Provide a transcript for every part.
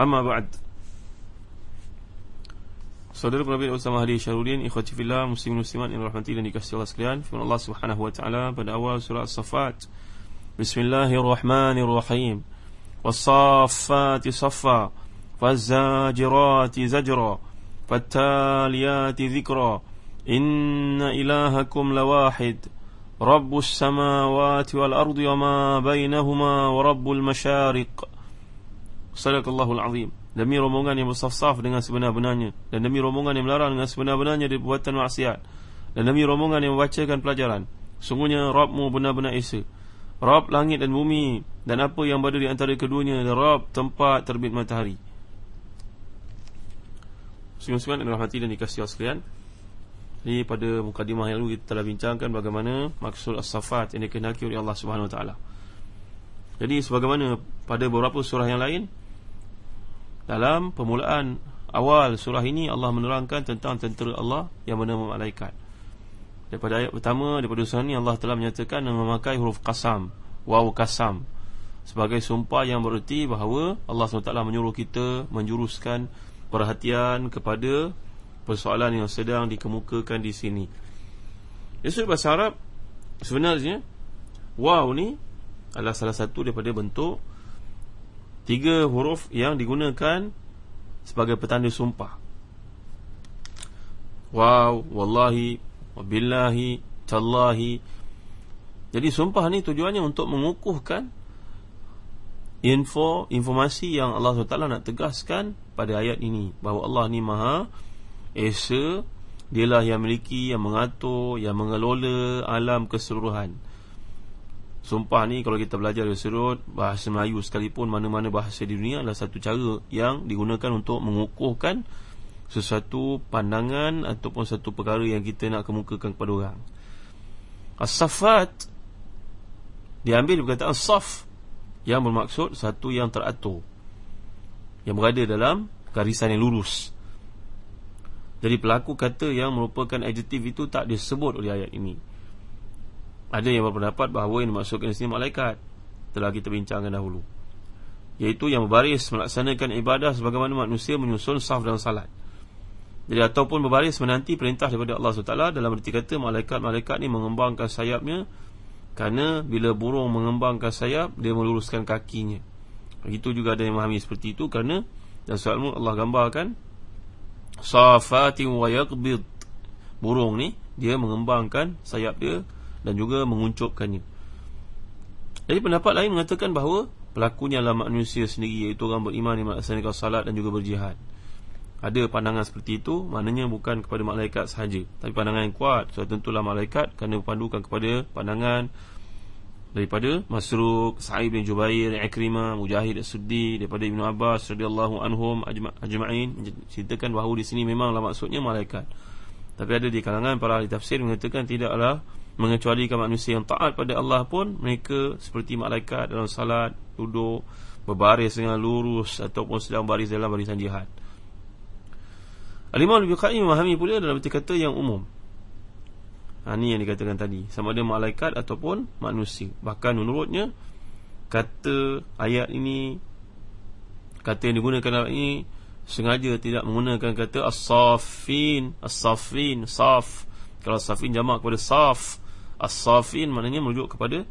أما بعد. صدر النبي الأول سماه لي شرورين إخوتي في الله مسلمين مسلمان إن رحمتي لن يكسر الله سكريان فمن الله سبحانه وتعالى بعد أول سورة الصفات بسم الله الرحمن الرحيم والصافات صفا فالزاجرات زجرا فالتاليات ذكرا إن إلهكم لواحد رب السماوات والأرض وما بينهما ورب المشارق Sadaqallahul azim. Demi rombongan yang bersaf-saf dengan sebenar-benarnya. Dan demi rombongan yang melarang dengan sebenar-benarnya Dari perbuatan maksiat. Dan demi rombongan yang membacakan pelajaran Sungguhnya Rabbmu benar-benar Esa. Rabb langit dan bumi Dan apa yang berada di antara keduanya Dan Rabb tempat terbit matahari. Semua-semua yang rahmati dan dikasih sekalian. Jadi pada mukadimah yang lalu kita telah bincangkan Bagaimana maksud as-safat yang dikenaki oleh Allah Subhanahu Taala. Jadi sebagaimana pada beberapa surah yang lain dalam permulaan awal surah ini Allah menerangkan tentang tentera Allah yang bernama malaikat. Daripada ayat pertama daripada surah ini Allah telah menyatakan dan memakai huruf qasam, waw qasam sebagai sumpah yang bererti bahawa Allah SWT menyuruh kita menjuruskan perhatian kepada persoalan yang sedang dikemukakan di sini. Jadi bahasa Arab sebenarnya waw ni adalah salah satu daripada bentuk tiga huruf yang digunakan sebagai petanda sumpah. Wow, wallahi, wabillahi, tallahi. Jadi sumpah ni tujuannya untuk mengukuhkan info, informasi yang Allah SWT nak tegaskan pada ayat ini. Bahawa Allah ni maha Esa, dialah yang memiliki, yang mengatur, yang mengelola alam keseluruhan. Sumpah ni kalau kita belajar dari sudut bahasa Melayu sekalipun mana-mana bahasa di dunia adalah satu cara yang digunakan untuk mengukuhkan sesuatu pandangan ataupun satu perkara yang kita nak kemukakan kepada orang. As-safat diambil perkataan saf yang bermaksud satu yang teratur yang berada dalam garisan yang lurus. Jadi pelaku kata yang merupakan adjektif itu tak disebut oleh ayat ini. Ada yang berpendapat bahawa yang dimaksudkan di sini malaikat. Telah kita bincangkan dahulu. Iaitu yang berbaris melaksanakan ibadah Sebagaimana manusia menyusun saf dan salat. Jadi ataupun berbaris menanti perintah daripada Allah SWT Dalam berarti kata malaikat-malaikat ni mengembangkan sayapnya Kerana bila burung mengembangkan sayap Dia meluruskan kakinya. Itu juga ada yang memahami seperti itu Kerana dan soalmu Allah gambarkan Safatin wa yakbid Burung ni Dia mengembangkan sayap dia dan juga menguncupkannya. Jadi pendapat lain mengatakan bahawa pelakunya adalah manusia sendiri iaitu orang beriman yang melaksanakan salat dan juga berjihad. Ada pandangan seperti itu maknanya bukan kepada malaikat sahaja tapi pandangan yang kuat so tentulah malaikat kerana berpandukan kepada pandangan daripada Masruq, Sa'id bin Jubair, Ikrimah, Mujahid As-Suddi daripada Ibnu Abbas radhiyallahu anhum ajma'in ceritakan bahawa di sini memanglah maksudnya malaikat. Tapi ada di kalangan para ahli tafsir mengatakan tidaklah mengecualikan manusia yang taat pada Allah pun mereka seperti malaikat dalam salat duduk berbaris dengan lurus ataupun sedang baris dalam barisan jihad. Al-Imam Al-Bukhari memahami pula dalam arti kata yang umum. Ha, Ini yang dikatakan tadi. Sama ada malaikat ataupun manusia. Bahkan menurutnya Kata ayat ini Kata yang digunakan dalam ini Sengaja tidak menggunakan kata As-Safin As-Safin Saf Kalau Safin jamak kepada Saf As-Safin maknanya merujuk kepada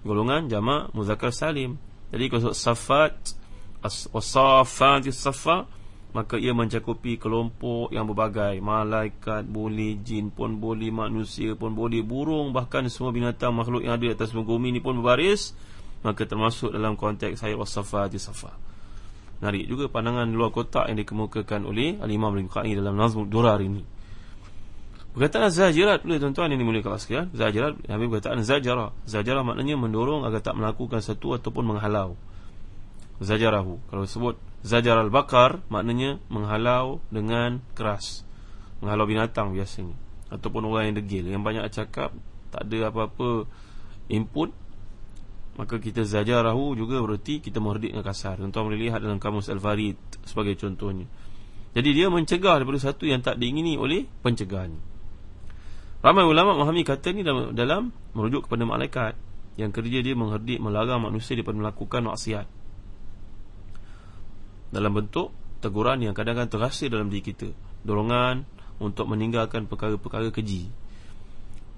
golongan jamak muzakkar salim. Jadi kalau safat as-safat as-safa Maka ia mencakupi kelompok yang berbagai. Malaikat boleh, jin pun boleh, manusia pun boleh Burung bahkan semua binatang makhluk yang ada di atas bumi ini pun berbaris Maka termasuk dalam konteks sayur was-safa di safa. Menarik juga pandangan luar kotak yang dikemukakan oleh Al-Imam Al-Bukhari dalam Nazmul Durar ini Perkataan zajirat boleh tuan-tuan yang dimulai kelas sekalian. Zajirat, Habib perkataan zajara. Zajara maknanya mendorong agar tak melakukan satu ataupun menghalau. Zajarahu. Kalau sebut zajar al-bakar Maknanya menghalau dengan keras. Menghalau binatang biasanya. Ataupun orang yang degil. Yang banyak cakap Tak ada apa-apa input Maka kita zajarahu juga berarti Kita merdik dengan kasar. Tuan-tuan boleh lihat dalam kamus Al-Farid Sebagai contohnya. Jadi dia mencegah daripada satu yang tak diingini oleh pencegahan Ramai ulama memahami kata ni dalam, dalam merujuk kepada malaikat yang kerja dia mengherdik melarang manusia daripada melakukan maksiat. Dalam bentuk teguran yang kadang-kadang terasa dalam diri kita. Dorongan untuk meninggalkan perkara-perkara keji.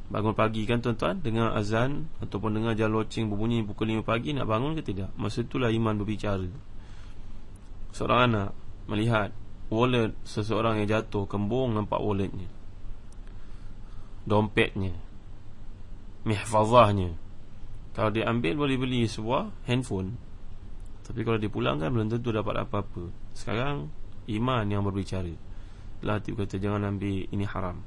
Bangun pagi kan tuan-tuan dengar azan ataupun dengar jalan loceng berbunyi pukul 5 pagi nak bangun ke tidak? Masa itulah iman berbicara. Seorang anak melihat wallet seseorang yang jatuh kembung nampak walletnya dompetnya mihfazahnya. Kalau dia ambil boleh beli sebuah handphone. Tapi kalau dia pulangkan belum tentu dapat apa-apa. Sekarang iman yang berbicara. Hati kata jangan ambil ini haram.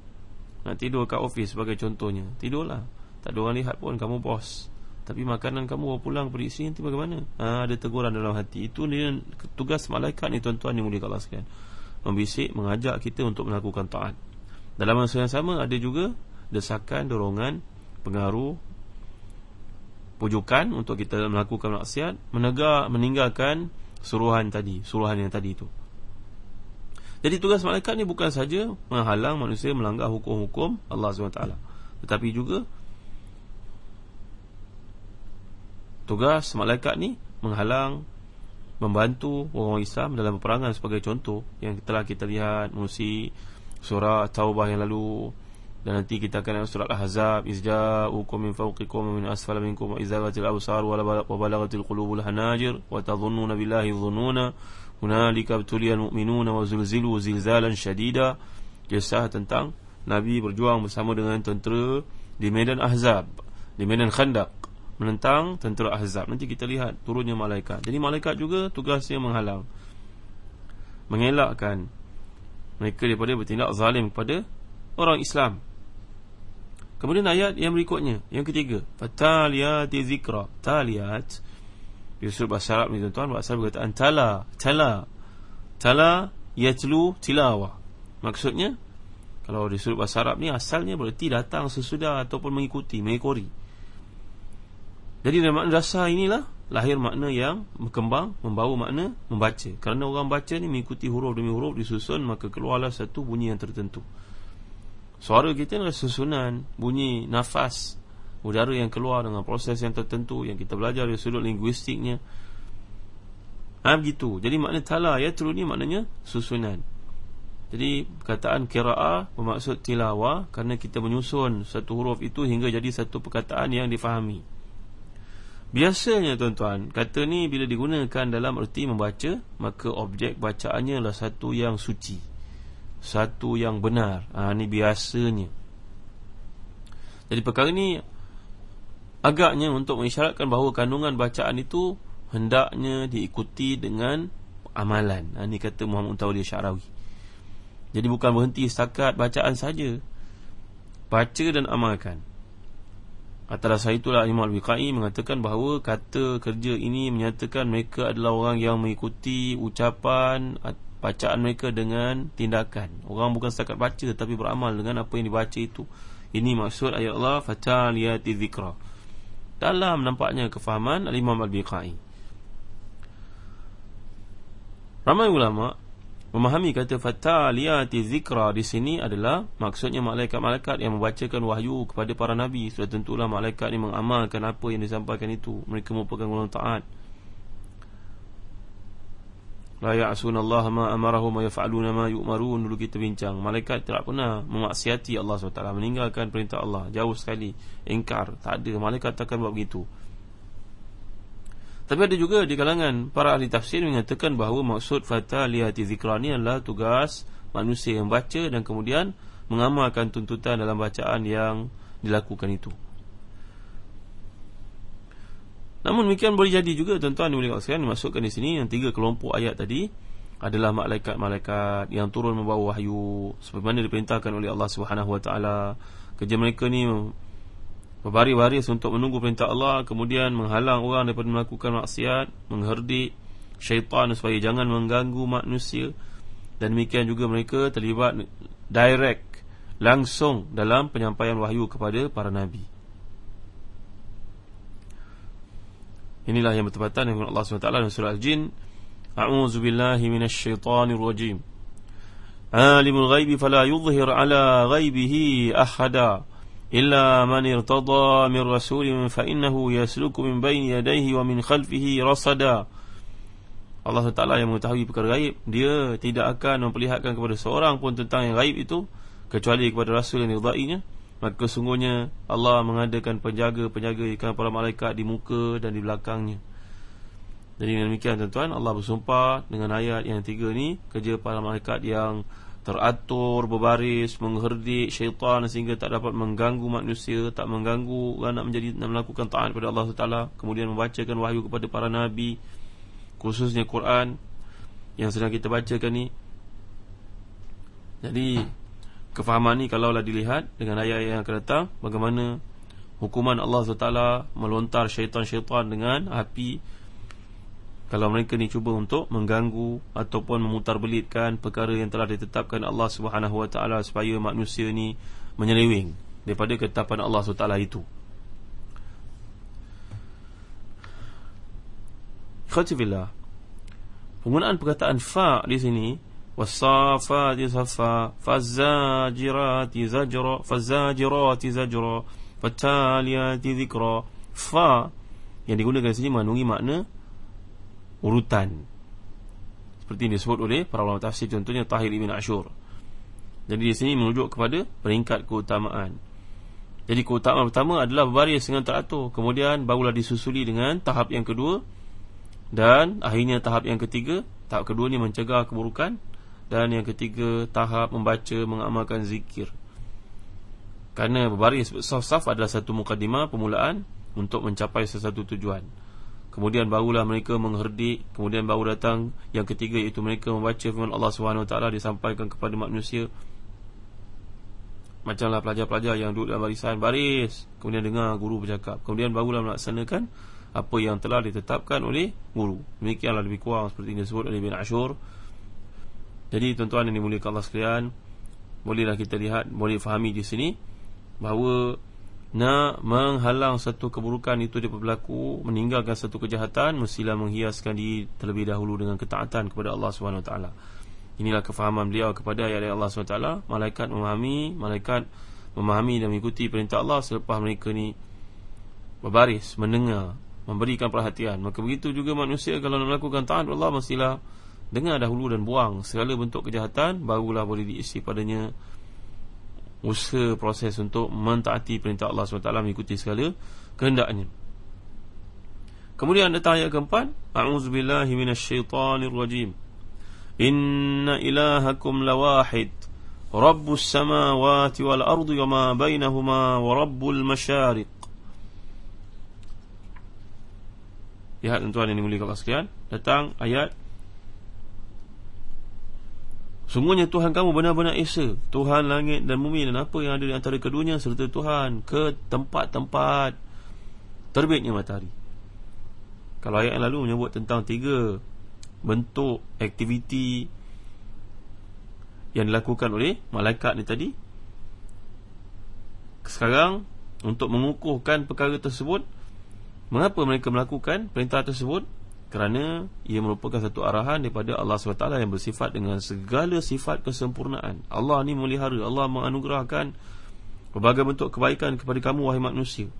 Nak tidur kat office sebagai contohnya tidurlah. Tak ada orang lihat pun kamu bos. Tapi makanan kamu bawa pulang pergi sini nanti bagaimana? Ha, ada teguran dalam hati. Itu dia tugas malaikat ni tuan-tuan ni mulia Allah sekalian. Membisik mengajak kita untuk melakukan taat dalam masa yang sama ada juga desakan, dorongan, pengaruh, pujukan untuk kita melakukan maksiat, menegak, meninggalkan suruhan tadi, suruhan yang tadi itu. Jadi tugas malaikat ni bukan saja menghalang manusia melanggar hukum-hukum Allah SWT Tetapi juga Tugas malaikat ni menghalang Membantu orang Islam dalam peperangan sebagai contoh Yang telah kita lihat Musi surah Taubah yang lalu. Dan nanti kita akan surat Al-Ahzab izja'ukum min fawqikum min asfala minkum wa izaghatil absar wa balaghatil qulubul hanajir wa tadhunnuna billahi dhununa hunalika btuliyal mu'minuna wa zulzilu zilzalan shadida. Kisah tentang Nabi berjuang bersama dengan tentera di medan Ahzab di medan Khandaq menentang tentera Ahzab. Nanti kita lihat turunnya malaikat. Jadi malaikat juga tugasnya menghalang mengelakkan mereka daripada bertindak zalim kepada orang Islam. Kemudian ayat yang berikutnya, yang ketiga, fataliyati zikra. Taliyat Yusuf bahasa Arab ni tuan-tuan bahasa Arab berkataan tala, tala. Tala yatlu tilawah. Maksudnya kalau disuruh bahasa Arab ni asalnya berarti datang sesudah ataupun mengikuti, mengikori. Jadi dalam dasar inilah lahir makna yang berkembang membawa makna membaca. Kerana orang baca ni mengikuti huruf demi huruf disusun maka keluarlah satu bunyi yang tertentu. Suara kita adalah susunan bunyi nafas udara yang keluar dengan proses yang tertentu yang kita belajar dari sudut linguistiknya. Ha, begitu. Jadi makna tala ya ni maknanya susunan. Jadi perkataan kiraah bermaksud tilawah kerana kita menyusun satu huruf itu hingga jadi satu perkataan yang difahami Biasanya tuan-tuan Kata ni bila digunakan dalam erti membaca Maka objek bacaannya adalah satu yang suci Satu yang benar. Ha, Ini biasanya. Jadi perkara ni Agaknya untuk mengisyaratkan bahawa kandungan bacaan itu Hendaknya diikuti dengan amalan. Ha, Ini kata Muhammad Untawli Syarawi. Jadi bukan berhenti setakat bacaan saja. Baca dan amalkan Atas saya itulah Imam Al-Biqai mengatakan bahawa kata kerja ini menyatakan mereka adalah orang yang mengikuti ucapan bacaan mereka dengan tindakan. Orang bukan setakat baca tetapi beramal dengan apa yang dibaca itu. Ini maksud ayat Allah fataliyati dzikra. Dalam nampaknya kefahaman Al-Imam Al-Biqai. Ramai ulama Memahami kata fataliyati zikra di sini adalah maksudnya malaikat-malaikat yang membacakan wahyu kepada para nabi. Sudah tentulah malaikat ini mengamalkan apa yang disampaikan itu. Mereka merupakan golongan taat. La ya'sun Allah ma amarahum wa yaf'aluna ma yu'marun dulu kita bincang. Malaikat tidak pernah memaksiati Allah SWT meninggalkan perintah Allah. Jauh sekali ingkar. Tak ada malaikat takkan buat begitu. Tapi ada juga di kalangan para ahli tafsir mengatakan bahawa maksud fataliyati zikra ni adalah tugas manusia yang baca dan kemudian mengamalkan tuntutan dalam bacaan yang dilakukan itu. Namun demikian boleh jadi juga tuan-tuan boleh sekalian dimasukkan di sini yang tiga kelompok ayat tadi adalah malaikat-malaikat yang turun membawa wahyu sebagaimana diperintahkan oleh Allah Subhanahu Wa Taala. Kerja mereka ni berbaris-baris untuk menunggu perintah Allah kemudian menghalang orang daripada melakukan maksiat, mengherdik syaitan supaya jangan mengganggu manusia. Dan demikian juga mereka terlibat direct langsung dalam penyampaian wahyu kepada para nabi. Inilah yang bertepatan dengan Allah SWT dalam surah Al-Jin. A'udzu billahi minasyaitonir rajim. Alimul ghaibi fala yudhhir ala ghaibihi ahada irtada min rasulin fa innahu yasluku min bayni yadayhi wa min khalfihi rasada Allah SWT yang mengetahui perkara gaib. Dia tidak akan memperlihatkan kepada seorang pun tentang yang gaib itu Kecuali kepada Rasul yang diudainya Maka sungguhnya Allah mengadakan penjaga-penjaga ikan para malaikat di muka dan di belakangnya. Jadi dengan demikian tuan-tuan Allah bersumpah dengan ayat yang tiga ni kerja para malaikat yang teratur berbaris mengherdik syaitan sehingga tak dapat mengganggu manusia tak mengganggu orang nak menjadi nak melakukan taat kepada Allah Taala kemudian membacakan wahyu kepada para nabi khususnya Quran yang sedang kita bacakan ni. Jadi kefahaman ni kalaulah dilihat dengan ayat yang akan datang bagaimana hukuman Allah SWT melontar syaitan-syaitan dengan api kalau mereka ni cuba untuk mengganggu ataupun memutarbelitkan perkara yang telah ditetapkan Allah Subhanahu Wa Taala supaya manusia ni menyeleweng daripada ketetapan Allah Subhanahu Wa Taala itu. Khatibillah. Penggunaan perkataan fa di sini wasafati safa fazajirati zajra fazajirati zajra fataliati dhikra fa yang digunakan sini mengandungi makna urutan. Seperti yang disebut oleh para ulama tafsir contohnya Tahir Ibn Ashur. Jadi di sini menunjuk kepada peringkat keutamaan. Jadi keutamaan pertama adalah berbaris dengan teratur kemudian barulah disusuli dengan tahap yang kedua dan akhirnya tahap yang ketiga. Tahap kedua ni mencegah keburukan dan yang ketiga tahap membaca mengamalkan zikir. Kerana berbaris saf-saf adalah satu mukadimah permulaan Untuk mencapai sesuatu tujuan Kemudian barulah mereka mengherdik Kemudian baru datang. Yang ketiga iaitu mereka membaca firman Allah SWT Disampaikan kepada manusia. Macamlah pelajar-pelajar yang duduk dalam barisan Baris! Kemudian dengar guru bercakap. Kemudian barulah melaksanakan Apa yang telah ditetapkan oleh guru. Demikianlah lebih kurang seperti yang disebut oleh Bin Ashur. Jadi tuan-tuan yang dimuliakan Allah sekalian Bolehlah kita lihat Boleh fahami di sini Bahawa Nak menghalang satu keburukan itu Dia berlaku Meninggalkan satu kejahatan Mestilah menghiaskan diri Terlebih dahulu dengan ketaatan kepada Allah SWT Inilah kefahaman beliau kepada ayat-ayat Allah SWT Malaikat memahami Malaikat memahami dan mengikuti perintah Allah Selepas mereka ni Berbaris, mendengar Memberikan perhatian. Maka begitu juga manusia Kalau nak melakukan taat Allah Mestilah Dengar dahulu dan buang segala bentuk kejahatan Barulah boleh diisi padanya Usaha proses untuk mentaati perintah Allah SWT Mengikuti segala kehendaknya. Kemudian datang ayat keempat A'udzubillahi minasyaitanirrajim. Inna ilahakum lawahid. Rabbus samawati wal ardu Yama bainahuma Wa rabbul masyariq. Lihat tuan-tuan yang dimulikkan Allah sekalian Datang ayat Semuanya Tuhan kamu benar-benar Esa. Tuhan langit dan bumi dan apa yang ada di antara keduanya Serta Tuhan ke tempat-tempat Terbitnya matahari. Kalau ayat yang lalu menyebut tentang tiga Bentuk aktiviti Yang dilakukan oleh malaikat ni tadi Sekarang Untuk mengukuhkan perkara tersebut Mengapa mereka melakukan perintah tersebut kerana ia merupakan satu arahan daripada Allah SWT yang bersifat dengan segala sifat kesempurnaan. Allah ni melihara Allah menganugerahkan berbagai bentuk kebaikan kepada kamu wahai manusia.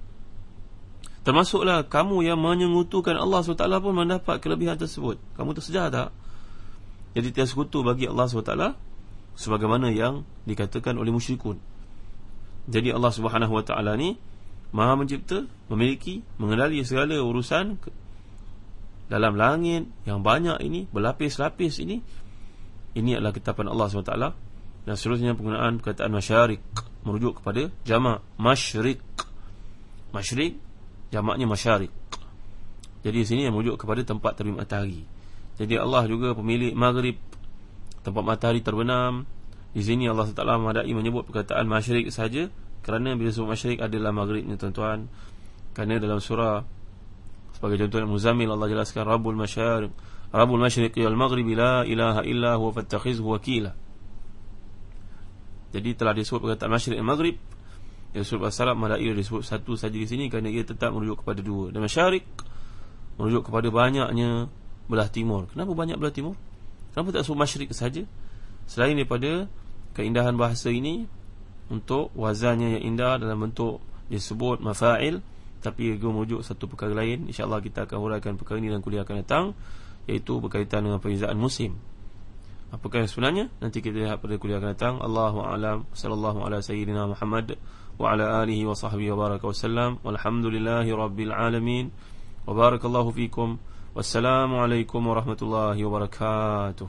Termasuklah kamu yang menyengutukan Allah SWT pun mendapat kelebihan tersebut. Kamu tersejar tak? jadi tiada sekutu bagi Allah SWT sebagaimana yang dikatakan oleh musyrikun. Jadi Allah SWT ni Maha mencipta, memiliki, mengendali segala urusan dalam langit yang banyak ini berlapis-lapis ini ini adalah ketetapan Allah SWT dan seterusnya penggunaan perkataan masyarik merujuk kepada jamak masyrik masyrik jamaknya masyarik jadi di sini yang merujuk kepada tempat terbit matahari. Jadi Allah juga pemilik maghrib tempat matahari terbenam. Di sini Allah SWT memadai menyebut perkataan masyrik saja kerana bila sebut masyrik adalah maghribnya tuan-tuan. Kerana dalam surah sebagai contoh Muzammil Allah jelaskan Rabbul Masyariq Rabbul Masyriq wal Maghrib la ilaha illa huwa fattakhizhu wakila jadi telah disebut perkataan Masyriq dan Maghrib Ya Rasul Al-Salam Mala'i disebut satu saja di sini Kerana ia tetap merujuk kepada dua Dan Masyariq Merujuk kepada banyaknya Belah timur Kenapa banyak belah timur? Kenapa tak sebut Masyriq saja? Selain daripada Keindahan bahasa ini Untuk wazannya yang indah Dalam bentuk disebut mafa'il tapi juga merujuk satu perkara lain. InsyaAllah kita akan huraikan perkara ini dalam kuliah akan datang Iaitu berkaitan dengan perbezaan musim. Apakah yang sebenarnya? Nanti kita lihat pada kuliah akan datang. Allahu'alam Sallallahu ala sayyidina Muhammad Wa ala alihi wa sahbihi wa baraka wa sallam. Walhamdulillahi rabbil alamin. Wa barakallahu fikum. Wassalamualaikum warahmatullahi wabarakatuh